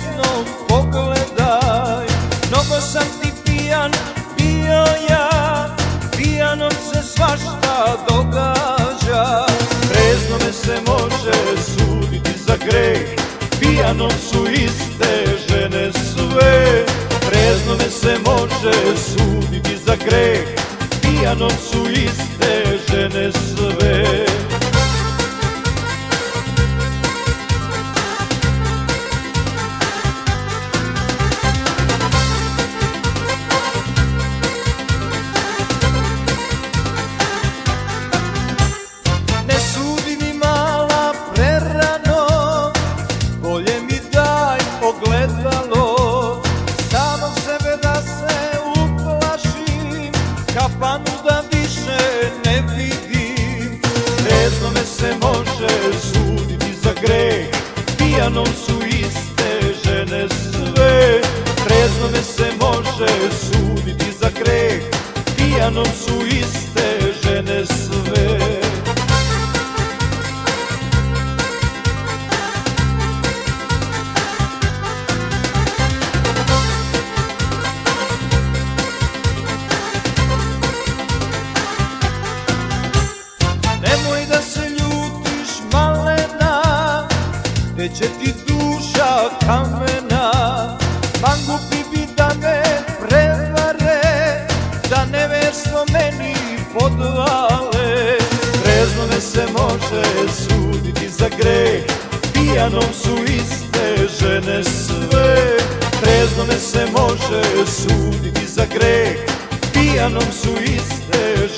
jednom pogledaj. Mnogo sam ti pijan bio ja Pijanom se svašta događa. Trezno me se može suditi za greh Pijanom su iste žene sve. Trezno me se može suditi za greh Pijanom su iste žene sve greh. Pijanom su iste žene sve. Trezno me se može suditi za greh. Pijanom su iste žene sve Te će ti duša kamena Mangupi bi da me prevare Da neverstvo meni podvale. Trezno me se može suditi za greh Pijanom su iste žene sve. Trezno me se može suditi za greh Pijanom su iste